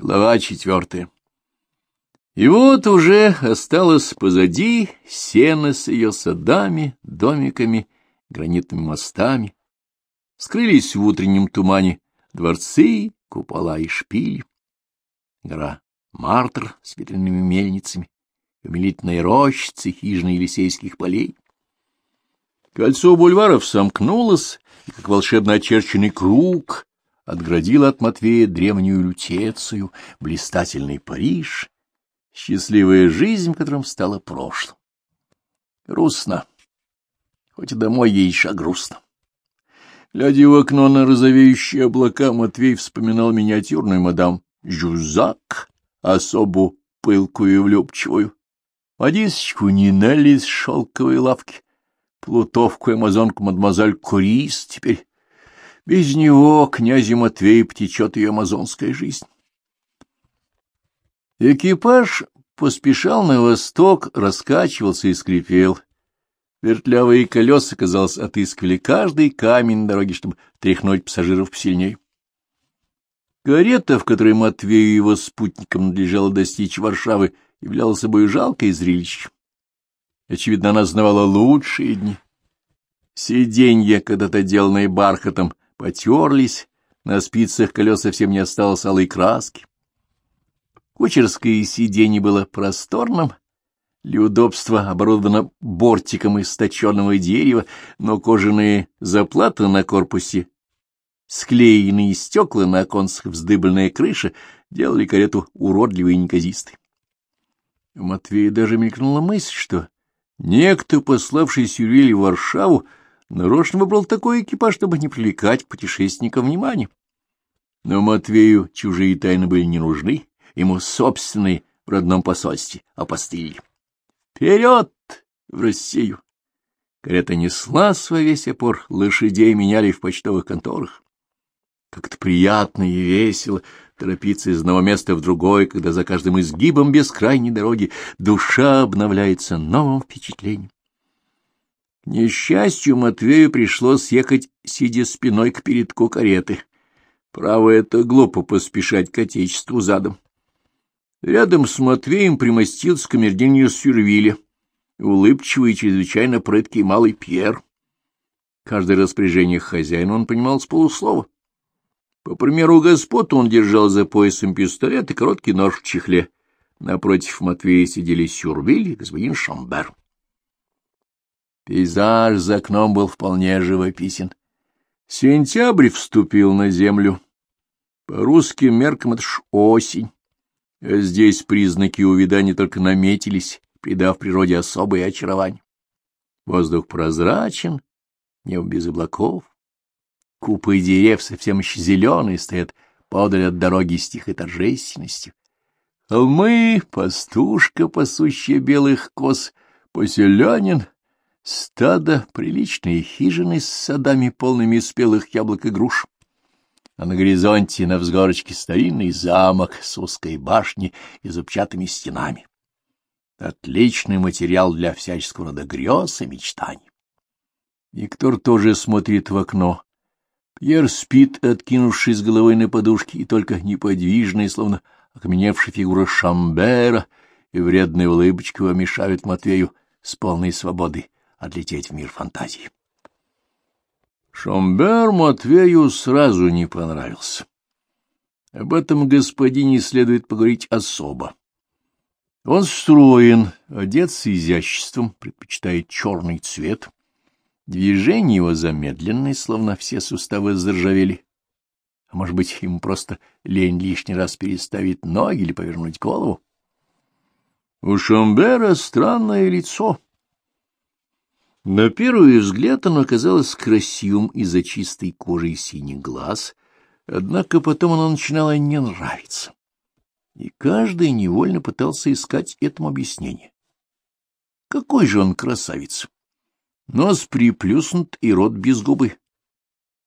Глава четвертая. И вот уже осталось позади сено с ее садами, домиками, гранитными мостами. Скрылись в утреннем тумане дворцы, купола и шпили. Гора Мартр с ветряными мельницами, умилительные рощицы хижины Елисейских полей. Кольцо бульваров сомкнулось, и, как волшебно очерченный круг, отградил от Матвея древнюю Лютецию, блистательный Париж, счастливая жизнь, в котором стала прошлым. Грустно, хоть и домой ей еще грустно. Глядя в окно на розовеющие облака, Матвей вспоминал миниатюрную мадам Жюзак, особу пылкую и влюбчивую, Одисочку Нинелли с шелковой лавки, плутовку амазонку мадемуазель Курис, теперь без него, князя Матвея, потечет ее амазонская жизнь. Экипаж поспешал на восток, раскачивался и скрипел. Вертлявые колеса, казалось, отыскивали каждый камень на дороге, чтобы тряхнуть пассажиров посильней. Карета, в которой Матвею и его спутникам надлежало достичь Варшавы, являла собой жалкое зрелище. Очевидно, она знавала лучшие дни. Сиденья, когда-то деланные бархатом, потерлись, на спицах колес совсем не осталось алой краски. Кучерское сиденье было просторным, для удобства оборудовано бортиком из точенного дерева, но кожаные заплаты на корпусе, склеенные стекла на оконцах, вздыбленная крыша делали карету уродливой и неказистой. Матвея даже мелькнула мысль, что некто, пославший Сюрвель в Варшаву, нарочно выбрал такой экипаж, чтобы не привлекать к путешественникам внимания. Но Матвею чужие тайны были не нужны, ему собственные в родном посольстве опостылили. Вперед в Россию! Карета неслась во весь опор, лошадей меняли в почтовых конторах. Как-то приятно и весело торопиться из одного места в другое, когда за каждым изгибом бескрайней дороги душа обновляется новым впечатлением несчастью, Матвею пришлось ехать, сидя спиной к передку кареты. Право, это глупо поспешать к отечеству задом. Рядом с Матвеем примостился камердинер Сюрвиля, улыбчивый и чрезвычайно прыткий малый Пьер. Каждое распоряжение хозяина он понимал с полуслова. По примеру господ он держал за поясом пистолет и короткий нож в чехле. Напротив Матвея сидели Сюрвиль и господин Шамбер. Пейзаж за окном был вполне живописен. Сентябрь вступил на землю. По русским меркам это ж осень. А здесь признаки увядания только наметились, придав природе особое очарование. Воздух прозрачен, небо без облаков. Купы дерев совсем еще зеленые стоят подаль от дороги с тихой торжественностью. Холмы, пастушка, пасущая белых коз, поселянин — Стадо, приличные хижины с садами, полными спелых яблок и груш. А на горизонте на взгорочке старинный замок с узкой башней и зубчатыми стенами. Отличный материал для всяческого рода грез и мечтаний. Виктор тоже смотрит в окно. Пьер спит, откинувшись головой на подушке, и только неподвижная, словно окаменевшая фигура Шамбера и вредная улыбочка мешают Матвею с полной свободой отлететь в мир фантазии. Шомбер Матвею сразу не понравился. Об этом господине следует поговорить особо. Он строен, одет с изяществом, предпочитает черный цвет. Движения его замедленные, словно все суставы заржавели. А может быть, ему просто лень лишний раз переставить ноги или повернуть голову? У Шомбера странное лицо. На первый взгляд оно казалось красивым из-за чистой кожи и синих глаз, однако потом оно начинало не нравиться. И каждый невольно пытался искать этому объяснение. Какой же он красавец! Нос приплюснут и рот без губы.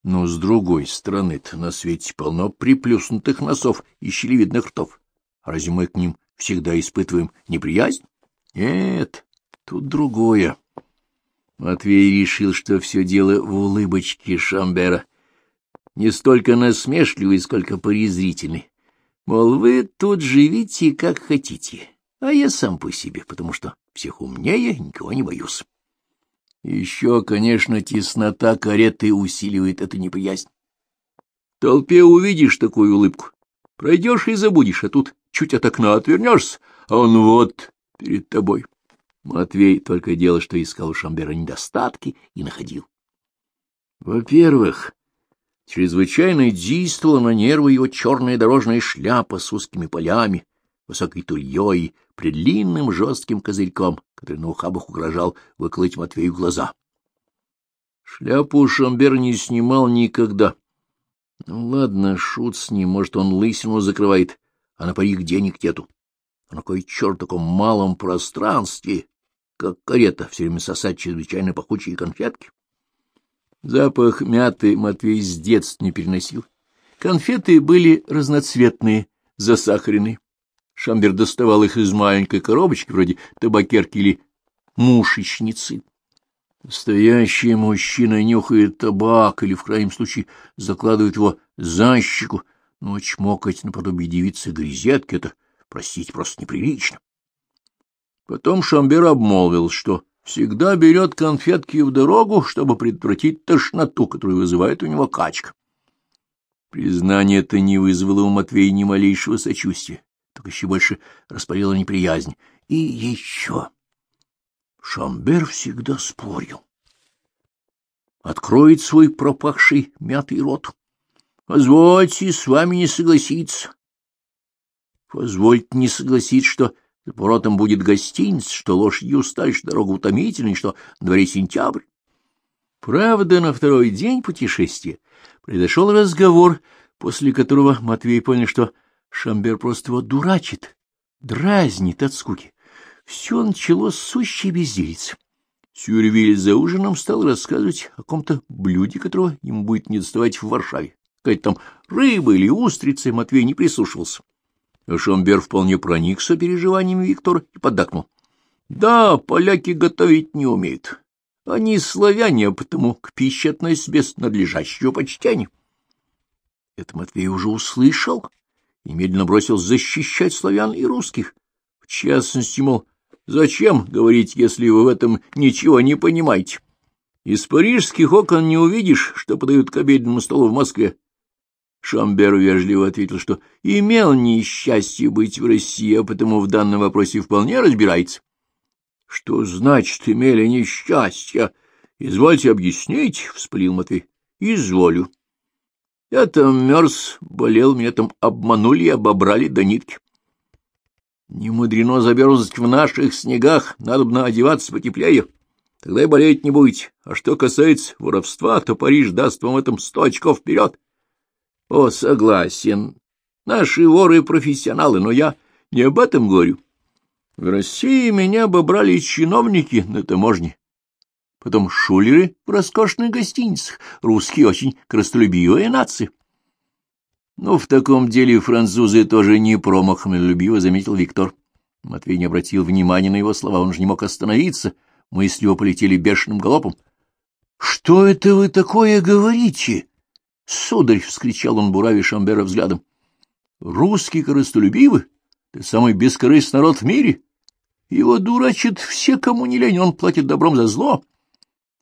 Но с другой стороны-то на свете полно приплюснутых носов и щелевидных ртов. Разве мы к ним всегда испытываем неприязнь? Нет, тут другое. Матвей решил, что все дело в улыбочке Шамбера. Не столько насмешливый, сколько презрительный. Мол, вы тут живите как хотите, а я сам по себе, потому что всех умнее, никого не боюсь. Еще, конечно, теснота кареты усиливает эту неприязнь. В толпе увидишь такую улыбку, пройдешь и забудешь, а тут чуть от окна отвернешься, а он вот перед тобой. Матвей только делал, что искал у Шамбера недостатки и находил. Во-первых, чрезвычайно действовала на нервы его черная дорожная шляпа с узкими полями, высокой тульей предлинным жестким козырьком, который на ухабах угрожал выколоть Матвею глаза. Шляпу Шамбер не снимал никогда. Ну ладно, шут с ним, может, он лысину закрывает, а на парик денег нету. А на кой черт таком малом пространстве, как карета, все время сосать чрезвычайно пахучие конфетки? Запах мяты Матвей с детства не переносил. Конфеты были разноцветные, засахаренные. Шамбер доставал их из маленькой коробочки, вроде табакерки или мушечницы. Настоящий мужчина нюхает табак или, в крайнем случае, закладывает его за щеку, но чмокать наподобие девицы грязетки — это, простите, просто неприлично. Потом Шамбер обмолвил, что всегда берет конфетки в дорогу, чтобы предотвратить тошноту, которую вызывает у него качка. Признание это не вызвало у Матвея ни малейшего сочувствия, только еще больше распалило неприязнь. И еще... Шамбер всегда спорил. Откроет свой пропахший мятый рот. Позвольте с вами не согласиться. Позвольте не согласиться, что за поворотом будет гостиница, что лошадью устаешь, дорога утомительной, что дворе сентябрь. Правда, на второй день путешествия произошел разговор, после которого Матвей понял, что Шамбер просто его дурачит, дразнит от скуки. Все началось с сущей безделицы. Сюрвиль за ужином стал рассказывать о каком-то блюде, которого ему будет не доставать в Варшаве. Какая-то там рыба или устрица, Матвей не прислушивался. Шомбер вполне проникся переживаниями Виктора и поддакнул. — Да, поляки готовить не умеют. Они славяне, а потому к пище относятся без надлежащего почтения. Это Матвей уже услышал и медленно бросил защищать славян и русских. В частности, мол, зачем говорить, если вы в этом ничего не понимаете? Из парижских окон не увидишь, что подают к обеденному столу в Москве. Шамбер вежливо ответил, что имел несчастье быть в России, а потому в данном вопросе вполне разбирается. — Что значит имели несчастье? Извольте объяснить, — вспылил Матвей. — Изволю. Я там мерз, болел, меня там обманули и обобрали до нитки. Не мудрено замерзнуть в наших снегах, надо бы одеваться потеплее. Тогда и болеть не будете. А что касается воровства, то Париж даст вам этом сто очков вперед. — о, согласен. Наши воры — профессионалы, но я не об этом говорю. В России меня бы брали чиновники на таможне. Потом шулеры в роскошных гостиницах. Русские очень крастолюбивые нации. Ну, в таком деле французы тоже не промах, любиво заметил Виктор. Матвей не обратил внимания на его слова, он же не мог остановиться. Мысли его полетели бешеным галопом. — Что это вы такое говорите? Сударь! — вскричал он, бурави Шамбера взглядом. — Русский корыстолюбивый? Ты самый бескорыстный народ в мире. Его дурачат все, кому не лень, он платит добром за зло.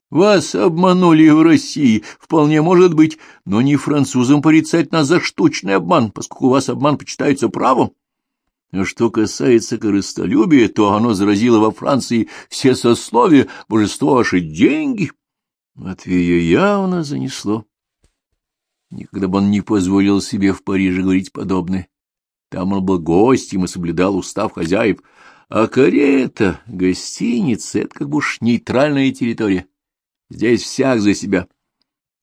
Вас обманули в России, вполне может быть, но не французам порицать нас за штучный обман, поскольку у вас обман почитается правом. А что касается корыстолюбия, то оно заразило во Франции все сословия, божество ваши деньги. Матвея явно занесло. Никогда бы он не позволил себе в Париже говорить подобное. Там он был гостем и соблюдал устав хозяев. А карета, гостиница — это как бы уж нейтральная территория. Здесь всяк за себя.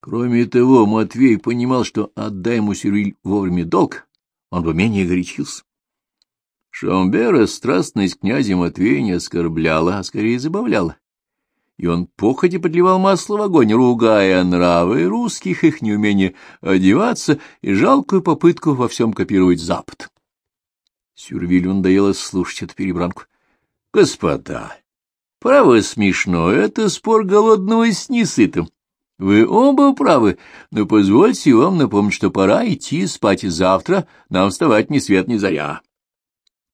Кроме того, Матвей понимал, что отдай ему Сюриль вовремя долг, он бы менее горячился. Шамбера страстность князя Матвея не оскорбляла, а скорее забавляла и он походе подливал масло в огонь, ругая нравы русских, их неумение одеваться и жалкую попытку во всем копировать Запад. Сюрвилю надоело слушать эту перебранку. — Господа, право смешно, это спор голодного с несытым. Вы оба правы, но позвольте вам напомнить, что пора идти спать, и завтра нам вставать ни свет ни заря.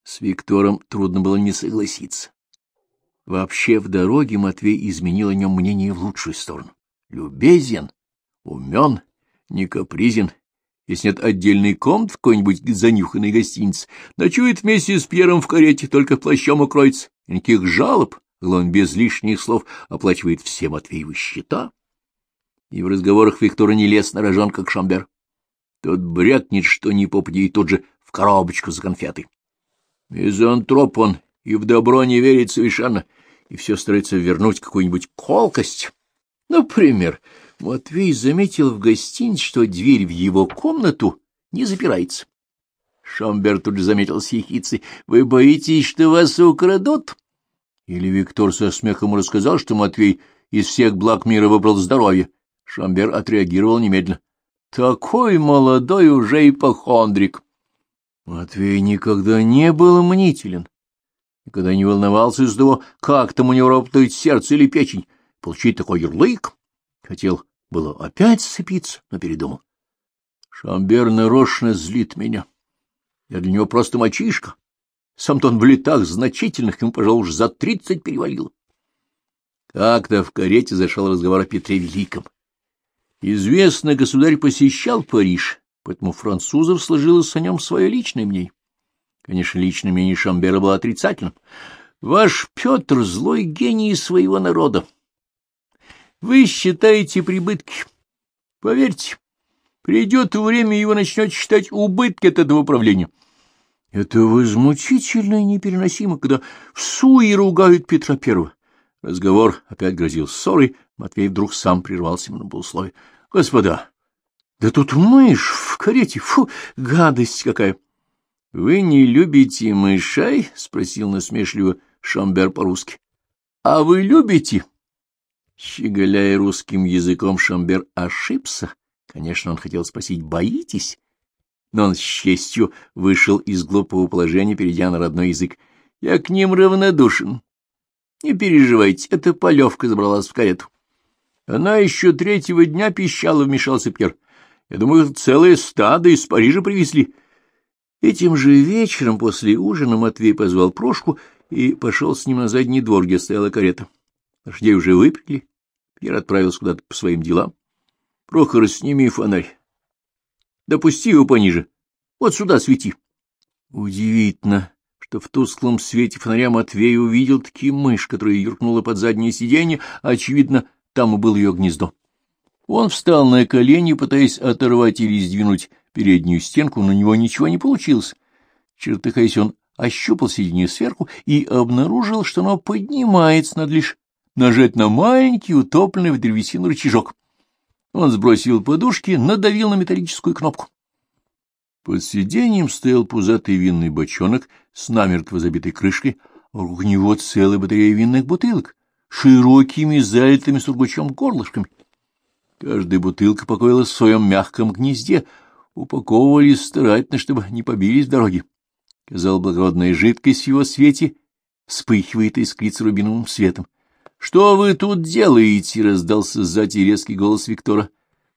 С Виктором трудно было не согласиться. Вообще в дороге Матвей изменил о нем мнение в лучшую сторону. Любезен, умен, не капризен. Если нет отдельной комнат в какой-нибудь занюханной гостинице, ночует вместе с Пьером в карете, только плащом укроется. Никаких жалоб, главное, без лишних слов, оплачивает все Матвеевы счета. И в разговорах Виктора не лез на рожон, как Шамбер. Тот брякнет, что ни попади, и тут же в коробочку за конфеты. Мизантроп он и в добро не верит совершенно, и все старается вернуть какую-нибудь колкость. Например, Матвей заметил в гостинице, что дверь в его комнату не запирается. Шамбер тут же заметил с Вы боитесь, что вас украдут? Или Виктор со смехом рассказал, что Матвей из всех благ мира выбрал здоровье. Шамбер отреагировал немедленно. — Такой молодой уже ипохондрик. Матвей никогда не был мнителен, никогда не волновался из-за того, как там у него работает сердце или печень. Получить такой ярлык хотел было опять сцепиться, но передумал. Шамбер нарочно злит меня. Я для него просто мальчишка. Сам-то он в летах значительных, ему, пожалуй, уж за тридцать перевалило. Как-то в карете зашел разговор о Петре Великом. Известно, государь посещал Париж, поэтому французов сложилось о нем свое личное мнение. Конечно, личное мнение Шамбера было отрицательным. Ваш Петр — злой гений своего народа. Вы считаете прибытки. Поверьте, придет время, его начнет считать убытки от этого правления. Это возмутительно и непереносимо, когда в суе ругают Петра Первого. Разговор опять грозил ссорой, Матвей вдруг сам прервался на полусловие. — Господа, да тут мышь в карете, фу, гадость какая! — Вы не любите мышей? — спросил насмешливо Шамбер по-русски. — А вы любите? Щеголяя русским языком, Шамбер ошибся. Конечно, он хотел спросить «боитесь?» Но он с честью вышел из глупого положения, перейдя на родной язык. «Я к ним равнодушен. Не переживайте, эта полевка забралась в карету. Она еще третьего дня пищала, вмешался Пьер. Я думаю, целое стадо из Парижа привезли. Этим же вечером после ужина Матвей позвал Прошку и пошел с ним на задний двор, где стояла карета. Лошадей уже выпрягли. Пьер отправился куда-то по своим делам. — Прохор, сними фонарь. Допусти его пониже. Вот сюда свети. Удивительно, что в тусклом свете фонаря Матвей увидел таки мышь, которая юркнула под заднее сиденье, а, очевидно, там и было ее гнездо. Он встал на колени, пытаясь оторвать или сдвинуть переднюю стенку, но у него ничего не получилось. Чертыхаясь, он ощупал сиденье сверху и обнаружил, что оно поднимается, над лишь нажать на маленький, утопленный в древесину рычажок. Он сбросил подушки, надавил на металлическую кнопку. Под сиденьем стоял пузатый винный бочонок с намертво забитой крышкой, а вокруг него целая батарея винных бутылок, широкими, залитыми сургучом горлышками. Каждая бутылка покоилась в своем мягком гнезде, упаковывались старательно, чтобы не побились в дороге. Казалось, благородная жидкость в его свете вспыхивает и искрится рубиновым светом. — Что вы тут делаете? — раздался сзади резкий голос Виктора.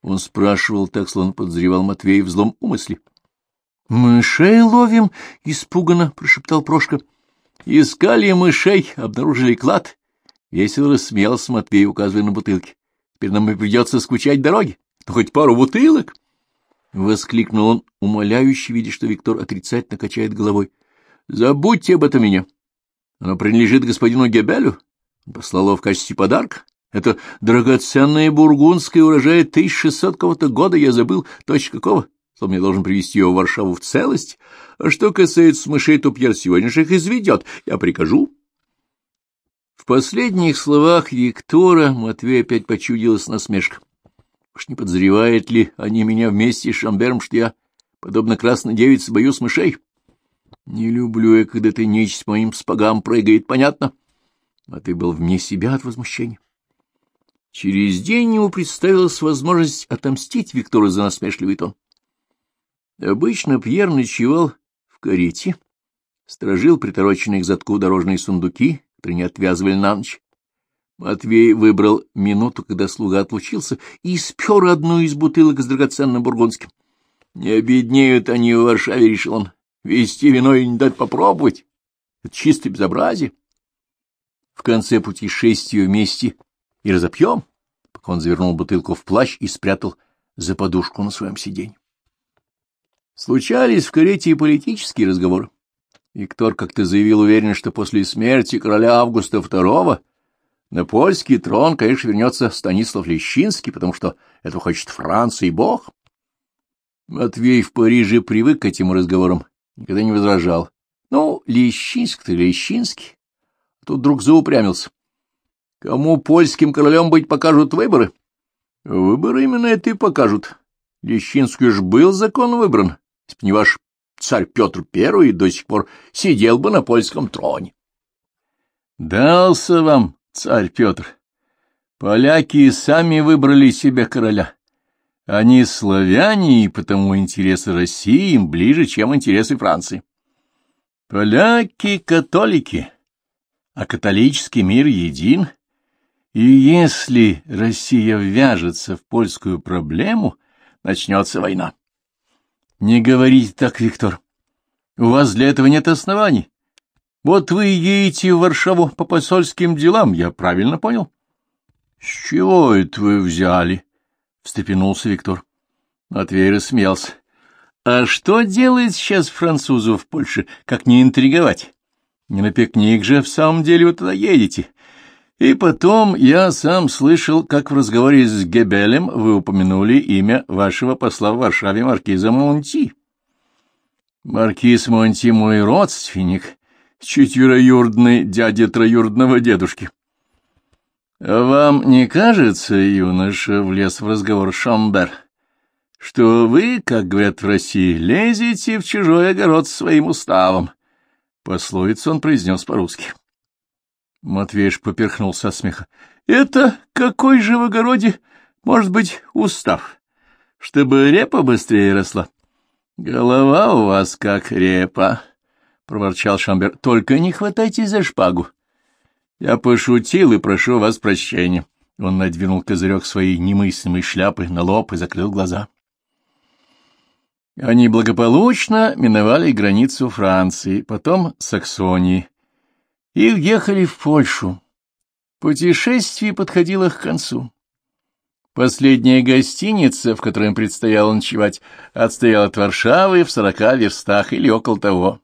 Он спрашивал так, словно подозревал Матвея в злом умысле. — Мышей ловим? — испуганно прошептал Прошка. — Искали мышей, обнаружили клад. Весело рассмеялся Матвей, указывая на бутылки. — Теперь нам и придется скучать дороги. Ну, хоть пару бутылок. Воскликнул он, умоляюще, видя, что Виктор отрицательно качает головой. — Забудьте об этом меня. Оно принадлежит господину Гебелю. Он послал в качестве подарка. Это драгоценное бургундское урожай 1600 кого-то года, я забыл, точно какого что мне должен привести его в Варшаву в целость, а что касается мышей, то Пьер сегодня же их изведет, я прикажу. В последних словах Виктора Матвей опять почудилась насмешка. Уж не подозревает ли они меня вместе с Шамбером, что я, подобно красной девице, боюсь мышей? Не люблю я, когда ты нечисть моим спагам прыгает, понятно? А ты был вне себя от возмущения. Через день ему представилась возможность отомстить Виктору за насмешливый тон. Обычно Пьер ночевал в карете, сторожил притороченные к задку дорожные сундуки, которые не отвязывали на ночь. Матвей выбрал минуту, когда слуга отлучился, и спер одну из бутылок с драгоценным бургундским. Не обеднеют они в Варшаве, решил он. Вести вино и не дать попробовать. Это чистое безобразие. В конце путешествия вместе и разопьем, пока он завернул бутылку в плащ и спрятал за подушку на своем сиденье. Случались в карете и политические разговоры. Виктор как-то заявил уверенно, что после смерти короля Августа II на польский трон, конечно, вернется Станислав Лещинский, потому что этого хочет Франция и Бог. Матвей в Париже привык к этим разговорам, никогда не возражал. Ну, Лещинский-то Лещинский. Тут вдруг заупрямился. Кому польским королем быть покажут выборы? Выборы именно это и покажут. Лещинский ж был закон выбран, если бы не ваш царь Петр I до сих пор сидел бы на польском троне. Дался вам царь Петр. Поляки сами выбрали себе короля. Они славяне, и потому интересы России им ближе, чем интересы Франции. Поляки — католики, а католический мир един. И если Россия ввяжется в польскую проблему, начнется война. Не говорите так, Виктор. У вас для этого нет оснований. Вот вы едете в Варшаву по посольским делам, я правильно понял? — С чего это вы взяли? — встрепенулся Виктор. Матвей рассмеялся. — А что делает сейчас французу в Польше, как не интриговать? Не на пикник же в самом деле вы туда едете. И потом я сам слышал, как в разговоре с Гебелем вы упомянули имя вашего посла в Варшаве маркиза Монти. Маркиз Монти мой родственник, четвероюродный дядя троюродного дедушки. — Вам не кажется, юноша, — влез в разговор Шамбер, — что вы, как говорят в России, лезете в чужой огород своим уставом? Пословицу он произнес по-русски. Матвееш поперхнулся от смеха. — Это какой же в огороде может быть устав? Чтобы репа быстрее росла? — Голова у вас как репа, — проворчал Шамбер. — Только не хватайте за шпагу. Я пошутил и прошу вас прощения. Он надвинул козырек своей немыслимой шляпы на лоб и закрыл глаза. Они благополучно миновали границу Франции, потом Саксонии, и уехали в Польшу. Путешествие подходило к концу. Последняя гостиница, в которой им предстояло ночевать, отстояла от Варшавы в сорока верстах или около того.